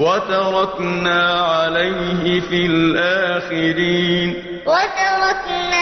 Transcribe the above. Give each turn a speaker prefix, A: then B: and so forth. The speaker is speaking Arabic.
A: وَتَرَكْنَا عَلَيْهِ فِي الْآخِرِينَ. وَتَرَكْنَا